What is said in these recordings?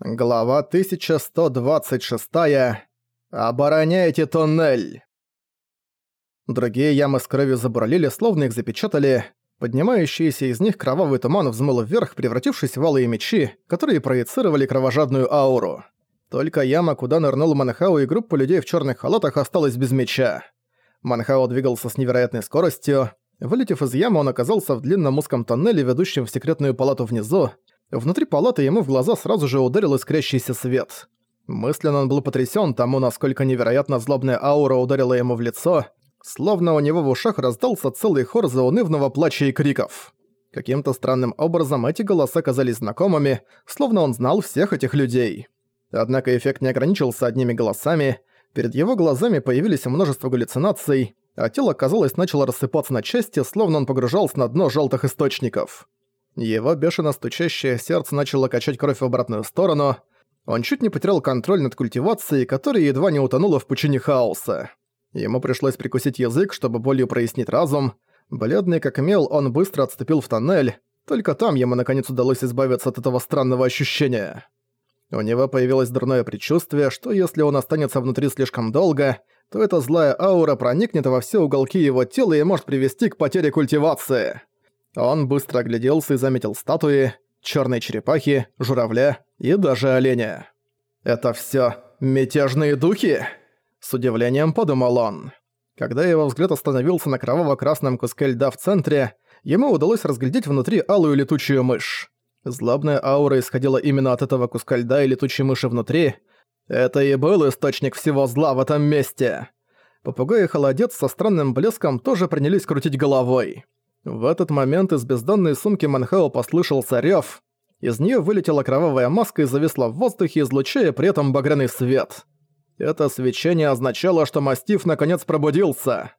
Глава 1126. Обороняйте тоннель. Другие ямы с кровью забурлили, словно их запечатали. Поднимающийся из них кровавый туман взмыл вверх, превратившись в алые мечи, которые проецировали кровожадную ауру. Только яма, куда нырнул Манхау и группа людей в черных халатах, осталась без меча. Манхао двигался с невероятной скоростью. Вылетев из ямы, он оказался в длинном узком тоннеле, ведущем в секретную палату внизу, Внутри палаты ему в глаза сразу же ударил искрящийся свет. Мысленно он был потрясен тому, насколько невероятно злобная аура ударила ему в лицо, словно у него в ушах раздался целый хор заунывного плача и криков. Каким-то странным образом эти голоса казались знакомыми, словно он знал всех этих людей. Однако эффект не ограничился одними голосами, перед его глазами появились множество галлюцинаций, а тело, казалось, начало рассыпаться на части, словно он погружался на дно желтых источников. Его бешено стучащее сердце начало качать кровь в обратную сторону. Он чуть не потерял контроль над культивацией, которая едва не утонула в пучине хаоса. Ему пришлось прикусить язык, чтобы болью прояснить разум. Бледный как мел, он быстро отступил в тоннель. Только там ему наконец удалось избавиться от этого странного ощущения. У него появилось дурное предчувствие, что если он останется внутри слишком долго, то эта злая аура проникнет во все уголки его тела и может привести к потере культивации. Он быстро огляделся и заметил статуи, черные черепахи, журавля и даже оленя. «Это все мятежные духи?» С удивлением подумал он. Когда его взгляд остановился на кроваво-красном куске льда в центре, ему удалось разглядеть внутри алую летучую мышь. Злобная аура исходила именно от этого куска льда и летучей мыши внутри. Это и был источник всего зла в этом месте. Попугай и холодец со странным блеском тоже принялись крутить головой. В этот момент из бездонной сумки Манхао послышался рёв. Из неё вылетела кровавая маска и зависла в воздухе, излучая при этом багряный свет. Это свечение означало, что мастиф наконец пробудился.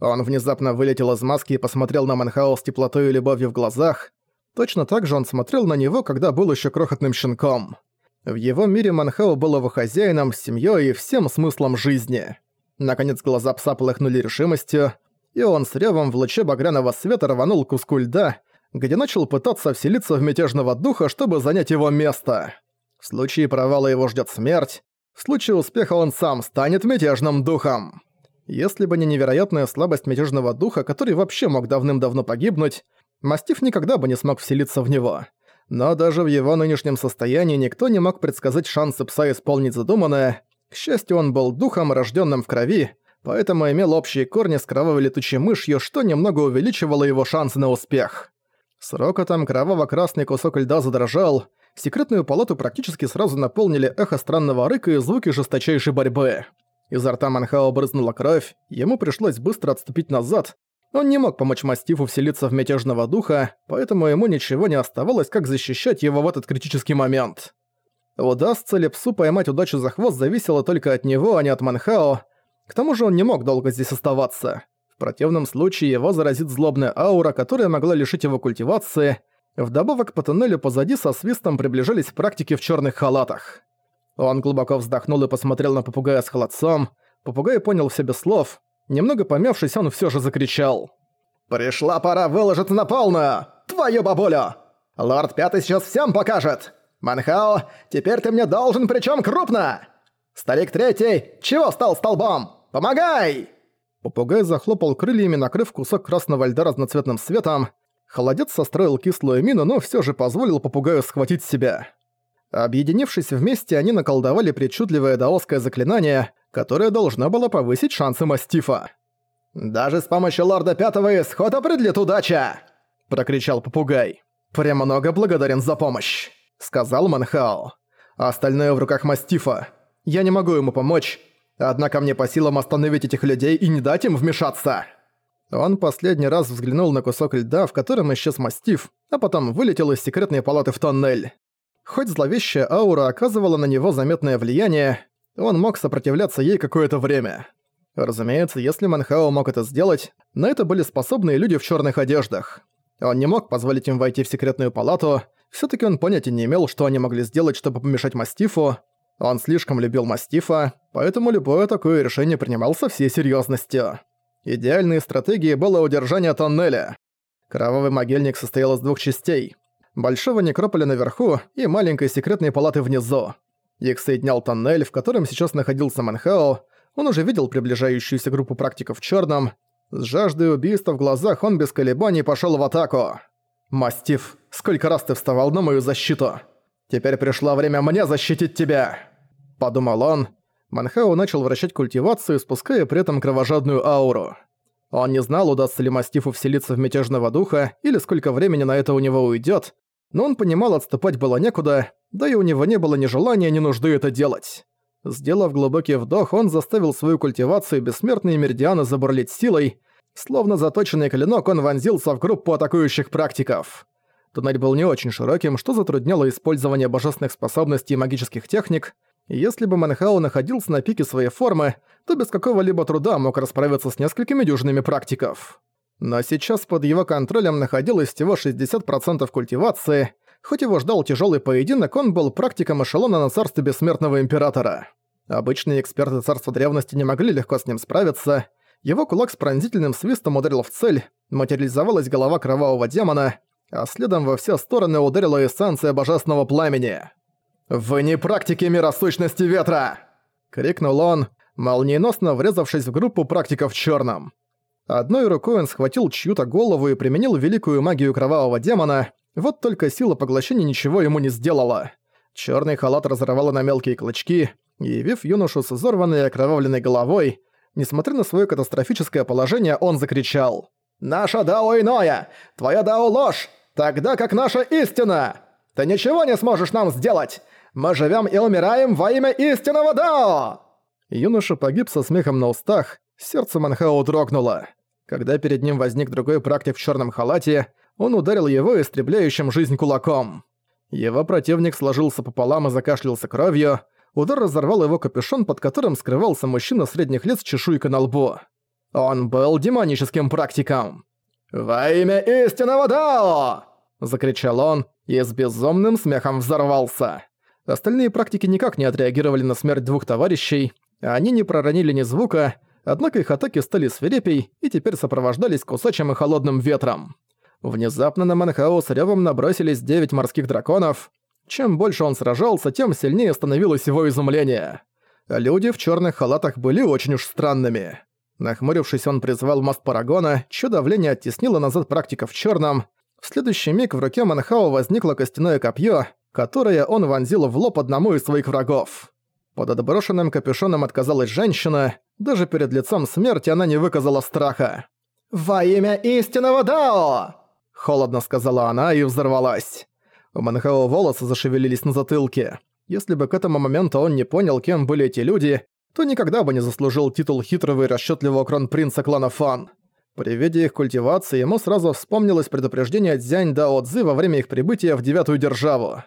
Он внезапно вылетел из маски и посмотрел на Манхао с теплотой и любовью в глазах. Точно так же он смотрел на него, когда был ещё крохотным щенком. В его мире Манхао был его хозяином, семьёй и всем смыслом жизни. Наконец глаза пса полыхнули решимостью, и он с ревом в луче багряного света рванул куску льда, где начал пытаться вселиться в мятежного духа, чтобы занять его место. В случае провала его ждет смерть, в случае успеха он сам станет мятежным духом. Если бы не невероятная слабость мятежного духа, который вообще мог давным-давно погибнуть, Мастиф никогда бы не смог вселиться в него. Но даже в его нынешнем состоянии никто не мог предсказать шансы пса исполнить задуманное. К счастью, он был духом, рожденным в крови, поэтому имел общие корни с кровавой летучей мышью, что немного увеличивало его шансы на успех. С рокотом кроваво-красный кусок льда задрожал, секретную палату практически сразу наполнили эхо странного рыка и звуки жесточайшей борьбы. Изо рта Манхао брызнула кровь, ему пришлось быстро отступить назад, он не мог помочь мастифу вселиться в мятежного духа, поэтому ему ничего не оставалось, как защищать его в этот критический момент. Удастся ли псу поймать удачу за хвост зависело только от него, а не от Манхао, к тому же он не мог долго здесь оставаться. В противном случае его заразит злобная аура, которая могла лишить его культивации. Вдобавок по туннелю позади со свистом приближались практики в черных халатах. Он глубоко вздохнул и посмотрел на попугая с холодцом. Попугай понял все без слов. Немного помявшись, он все же закричал. «Пришла пора выложиться на полную! Твою бабулю! Лорд Пятый сейчас всем покажет! Манхао, теперь ты мне должен, причем крупно! Старик Третий, чего стал столбом? Помогай!» Попугай захлопал крыльями, накрыв кусок красного льда разноцветным светом. Холодец состроил кислую мину, но все же позволил попугаю схватить себя. Объединившись вместе, они наколдовали причудливое даосское заклинание, которое должно было повысить шансы мастифа. «Даже с помощью лорда пятого исход определит удача!» – прокричал попугай. «Премного благодарен за помощь», – сказал Манхао. «Остальное в руках мастифа. Я не могу ему помочь, Однако мне по силам остановить этих людей и не дать им вмешаться. Он последний раз взглянул на кусок льда, в котором исчез мастиф, а потом вылетел из секретной палаты в тоннель. Хоть зловещая аура оказывала на него заметное влияние, он мог сопротивляться ей какое-то время. Разумеется, если Манхао мог это сделать, на это были способные люди в черных одеждах. Он не мог позволить им войти в секретную палату, все таки он понятия не имел, что они могли сделать, чтобы помешать Мастифу, он слишком любил Мастифа, поэтому любое такое решение принимал со всей серьёзностью. Идеальной стратегией было удержание тоннеля. Кровавый могильник состоял из двух частей. большого некрополя наверху и маленькой секретной палаты внизу. Их соединял тоннель, в котором сейчас находился Манхао. Он уже видел приближающуюся группу практиков в черном. С жаждой убийства в глазах он без колебаний пошел в атаку. «Мастиф, сколько раз ты вставал на мою защиту? Теперь пришло время мне защитить тебя!» Подумал он. Манхао начал вращать культивацию, спуская при этом кровожадную ауру. Он не знал, удастся ли мастифу вселиться в мятежного духа или сколько времени на это у него уйдет, но он понимал, отступать было некуда, да и у него не было ни желания, ни нужды это делать. Сделав глубокий вдох, он заставил свою культивацию бессмертные меридианы забурлить силой, словно заточенный клинок он вонзился в группу атакующих практиков. Туннель был не очень широким, что затрудняло использование божественных способностей и магических техник. Если бы Манхау находился на пике своей формы, то без какого-либо труда мог расправиться с несколькими дюжинами практиков. Но сейчас под его контролем находилось всего 60% культивации. Хоть его ждал тяжелый поединок, он был практиком эшелона на царстве Бессмертного Императора. Обычные эксперты Царства Древности не могли легко с ним справиться. Его кулак с пронзительным свистом ударил в цель, материализовалась голова кровавого демона, а следом во все стороны ударила эссенция божественного пламени. «Вы не практики мира ветра!» — крикнул он, молниеносно врезавшись в группу практиков в чёрном. Одной рукой он схватил чью-то голову и применил великую магию кровавого демона, вот только сила поглощения ничего ему не сделала. Чёрный халат разорвало на мелкие клочки, явив юношу с изорванной и окровавленной головой. Несмотря на своё катастрофическое положение, он закричал. «Наша дао иное! Твоя дао ложь! Тогда как наша истина! Ты ничего не сможешь нам сделать! Мы живём и умираем во имя истинного дао!» Юноша погиб со смехом на устах, сердце Манхао дрогнуло. Когда перед ним возник другой практик в черном халате, он ударил его истребляющим жизнь кулаком. Его противник сложился пополам и закашлялся кровью. Удар разорвал его капюшон, под которым скрывался мужчина средних лет с чешуйкой на лбу. Он был демоническим практиком. «Во имя истинного Дао!» – закричал он и с безумным смехом взорвался. Остальные практики никак не отреагировали на смерть двух товарищей, они не проронили ни звука, Однако их атаки стали свирепей и теперь сопровождались кусачим и холодным ветром. Внезапно на Манхао с рёвом набросились девять морских драконов. Чем больше он сражался, тем сильнее становилось его изумление. Люди в чёрных халатах были очень уж странными. Нахмурившись, он призвал мост Парагона, чьё давление оттеснило назад практика в чёрном. В следующий миг в руке Манхао возникло костяное копье, которое он вонзил в лоб одному из своих врагов. Под отброшенным капюшоном отказалась женщина, даже перед лицом смерти она не выказала страха. «Во имя истинного Дао!» Холодно сказала она и взорвалась. У Манхао волосы зашевелились на затылке. Если бы к этому моменту он не понял, кем были эти люди, то никогда бы не заслужил титул хитрого и расчетливого кронпринца клана Фан. При виде их культивации ему сразу вспомнилось предупреждение Дзянь Дао Цзы во время их прибытия в Девятую Державу.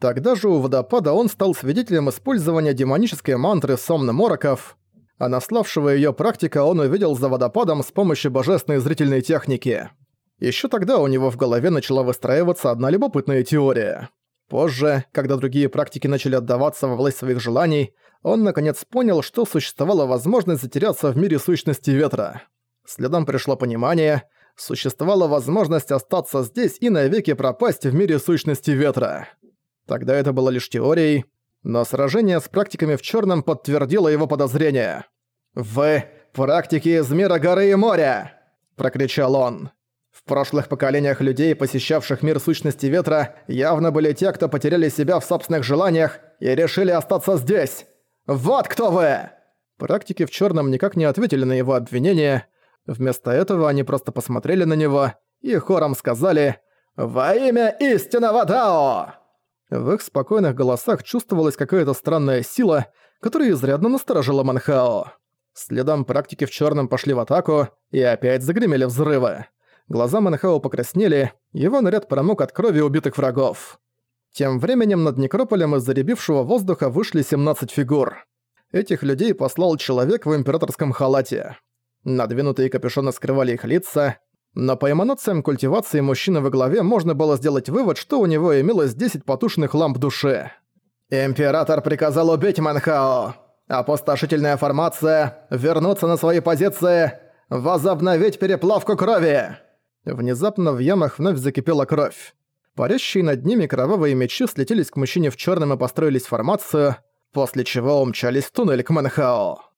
Тогда же у водопада он стал свидетелем использования демонической мантры Сомна Мороков, а наславшего её практика он увидел за водопадом с помощью божественной зрительной техники. Ещё тогда у него в голове начала выстраиваться одна любопытная теория. Позже, когда другие практики начали отдаваться во власть своих желаний, он наконец понял, что существовала возможность затеряться в мире сущности ветра. Следом пришло понимание, существовала возможность остаться здесь и навеки пропасть в мире сущности ветра. Тогда это было лишь теорией, но сражение с практиками в черном подтвердило его подозрения. «Вы – практики из мира горы и моря!» – прокричал он. В прошлых поколениях людей, посещавших мир сущности ветра, явно были те, кто потеряли себя в собственных желаниях и решили остаться здесь. Вот кто вы! Практики в черном никак не ответили на его обвинения. Вместо этого они просто посмотрели на него и хором сказали «Во имя истинного Дао!» В их спокойных голосах чувствовалась какая-то странная сила, которая изрядно насторожила Манхао. Следом практики в черном пошли в атаку и опять загремели взрывы. Глаза Манхао покраснели, его наряд промок от крови убитых врагов. Тем временем над некрополем из заребившего воздуха вышли 17 фигур. Этих людей послал человек в императорском халате. Надвинутые капюшоны скрывали их лица, но по эманациям культивации мужчины во главе можно было сделать вывод, что у него имелось 10 потушенных ламп души. «Император приказал убить Манхао. Опустошительная формация, вернуться на свои позиции, возобновить переплавку крови!» Внезапно в ямах вновь закипела кровь. Парящие над ними кровавые мечи слетелись к мужчине в черном и построились в формацию, после чего умчались в туннель к Манхао.